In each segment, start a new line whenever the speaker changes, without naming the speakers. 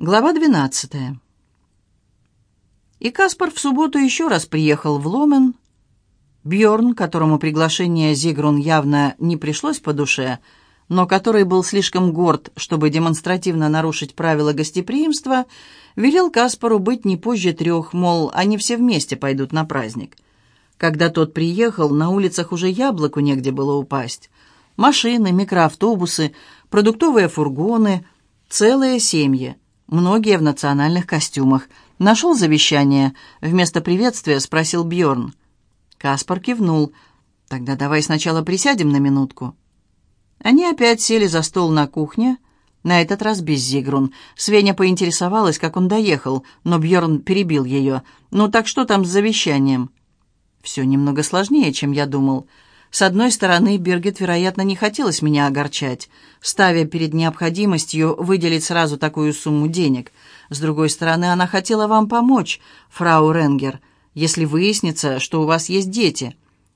Глава 12. И Каспар в субботу еще раз приехал в Ломен. Бьорн, которому приглашение Зигрун явно не пришлось по душе, но который был слишком горд, чтобы демонстративно нарушить правила гостеприимства, велел Каспару быть не позже трех, мол, они все вместе пойдут на праздник. Когда тот приехал, на улицах уже яблоку негде было упасть. Машины, микроавтобусы, продуктовые фургоны, целые семьи — Многие в национальных костюмах. Нашел завещание? Вместо приветствия спросил Бьорн. Каспар кивнул. Тогда давай сначала присядем на минутку. Они опять сели за стол на кухне, на этот раз без Зигрун. Свеня поинтересовалась, как он доехал, но Бьорн перебил ее. «Ну так что там с завещанием?» «Все немного сложнее, чем я думал. С одной стороны, Бергет, вероятно, не хотелось меня огорчать, ставя перед необходимостью выделить сразу такую сумму денег. С другой стороны, она хотела вам помочь, фрау Ренгер, если выяснится, что у вас есть дети.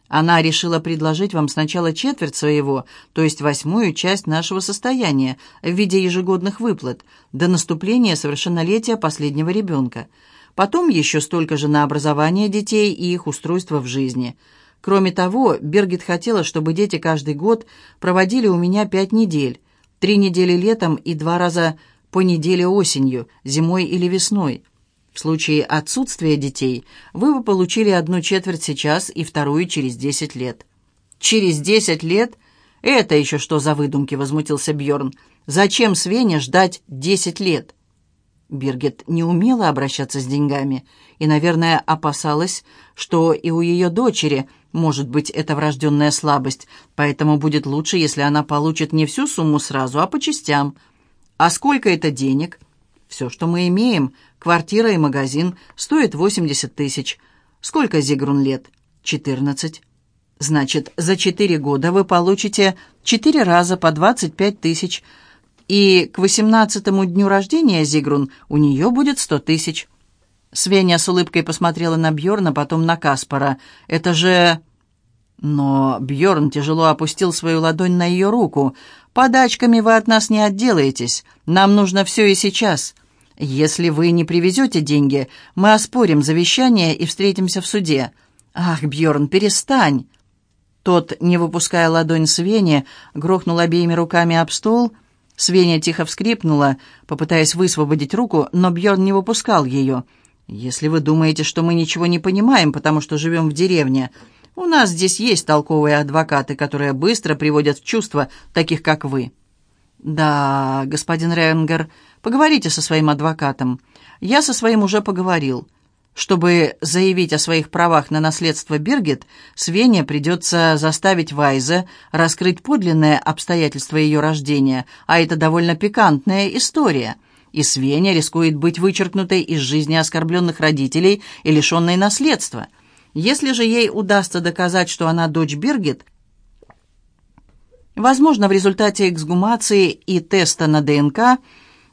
Она решила предложить вам сначала четверть своего, то есть восьмую часть нашего состояния, в виде ежегодных выплат, до наступления совершеннолетия последнего ребенка. Потом еще столько же на образование детей и их устройство в жизни – Кроме того, Бергит хотела, чтобы дети каждый год проводили у меня пять недель, три недели летом и два раза по неделе осенью, зимой или весной. В случае отсутствия детей вы бы получили одну четверть сейчас и вторую через десять лет. Через десять лет? Это еще что за выдумки, возмутился Бьорн. Зачем Свене ждать десять лет? Биргит не умела обращаться с деньгами и, наверное, опасалась, что и у ее дочери – может быть, это врожденная слабость, поэтому будет лучше, если она получит не всю сумму сразу, а по частям. А сколько это денег? Все, что мы имеем, квартира и магазин, стоит 80 тысяч. Сколько Зигрун лет? 14. Значит, за 4 года вы получите 4 раза по 25 тысяч, и к 18-му дню рождения Зигрун у нее будет 100 тысяч. Свеня с улыбкой посмотрела на Бьорна, потом на Каспара. «Это же...» Но Бьорн тяжело опустил свою ладонь на ее руку. «Подачками вы от нас не отделаетесь. Нам нужно все и сейчас. Если вы не привезете деньги, мы оспорим завещание и встретимся в суде». «Ах, Бьорн, перестань!» Тот, не выпуская ладонь Свене, грохнул обеими руками об стол. Свеня тихо вскрипнула, попытаясь высвободить руку, но Бьорн не выпускал ее. «Если вы думаете, что мы ничего не понимаем, потому что живем в деревне, у нас здесь есть толковые адвокаты, которые быстро приводят в чувство таких, как вы». «Да, господин Ренгер, поговорите со своим адвокатом. Я со своим уже поговорил. Чтобы заявить о своих правах на наследство Биргит, Свене придется заставить Вайзе раскрыть подлинные обстоятельства ее рождения, а это довольно пикантная история» и Свеня рискует быть вычеркнутой из жизни оскорбленных родителей и лишенной наследства. Если же ей удастся доказать, что она дочь Биргит, возможно, в результате эксгумации и теста на ДНК,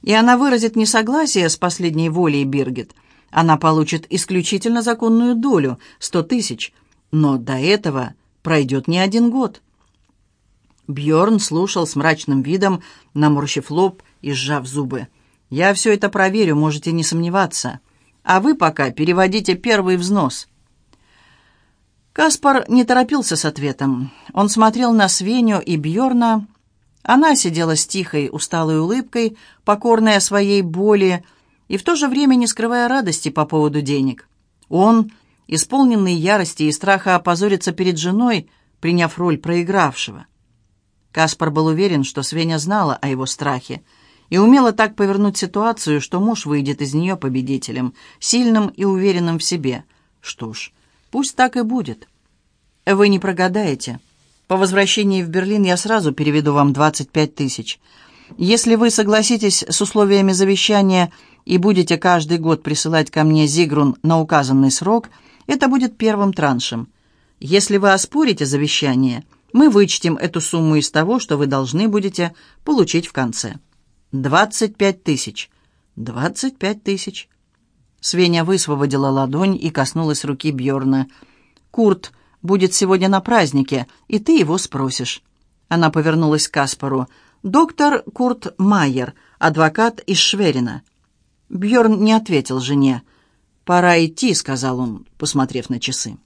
и она выразит несогласие с последней волей Биргит, она получит исключительно законную долю – 100 тысяч, но до этого пройдет не один год. Бьорн слушал с мрачным видом, наморщив лоб и сжав зубы. Я все это проверю, можете не сомневаться. А вы пока переводите первый взнос». Каспар не торопился с ответом. Он смотрел на Свеню и Бьорна. Она сидела с тихой, усталой улыбкой, покорная своей боли, и в то же время не скрывая радости по поводу денег. Он, исполненный ярости и страха опозориться перед женой, приняв роль проигравшего. Каспар был уверен, что Свеня знала о его страхе — и умела так повернуть ситуацию, что муж выйдет из нее победителем, сильным и уверенным в себе. Что ж, пусть так и будет. Вы не прогадаете. По возвращении в Берлин я сразу переведу вам 25 тысяч. Если вы согласитесь с условиями завещания и будете каждый год присылать ко мне Зигрун на указанный срок, это будет первым траншем. Если вы оспорите завещание, мы вычтем эту сумму из того, что вы должны будете получить в конце. «Двадцать пять тысяч! Двадцать пять тысяч!» Свеня высвободила ладонь и коснулась руки Бьорна. «Курт будет сегодня на празднике, и ты его спросишь». Она повернулась к Каспару. «Доктор Курт Майер, адвокат из Шверина». Бьорн не ответил жене. «Пора идти», — сказал он, посмотрев на часы.